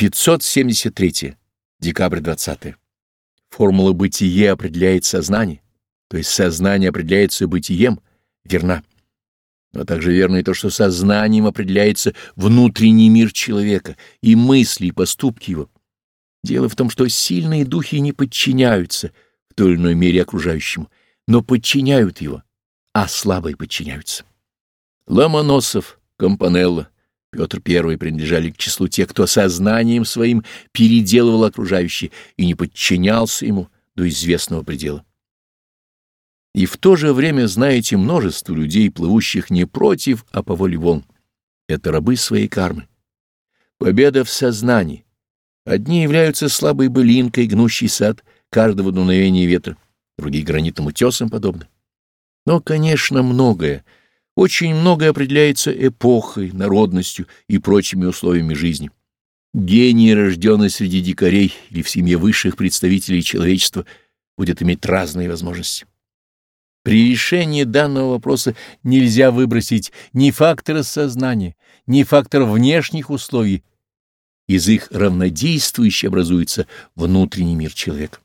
573. Декабрь 20. Формула бытие определяет сознание, то есть сознание определяется бытием, верна. Но также верно и то, что сознанием определяется внутренний мир человека, и мысли, и поступки его. Дело в том, что сильные духи не подчиняются в той или иной мере окружающему, но подчиняют его, а слабые подчиняются. Ломоносов, Компанелло, Петр I принадлежали к числу тех, кто сознанием своим переделывал окружающее и не подчинялся ему до известного предела. И в то же время знаете множество людей, плывущих не против, а по воле волн. Это рабы своей кармы. Победа в сознании. Одни являются слабой былинкой, гнущей сад каждого дуновения ветра, другие гранитным утесом подобны. Но, конечно, многое, очень многое определяется эпохой, народностью и прочими условиями жизни. Гений, рожденный среди дикарей или в семье высших представителей человечества, будет иметь разные возможности. При решении данного вопроса нельзя выбросить ни фактора сознания, ни фактор внешних условий. Из их равнодействующе образуется внутренний мир человека.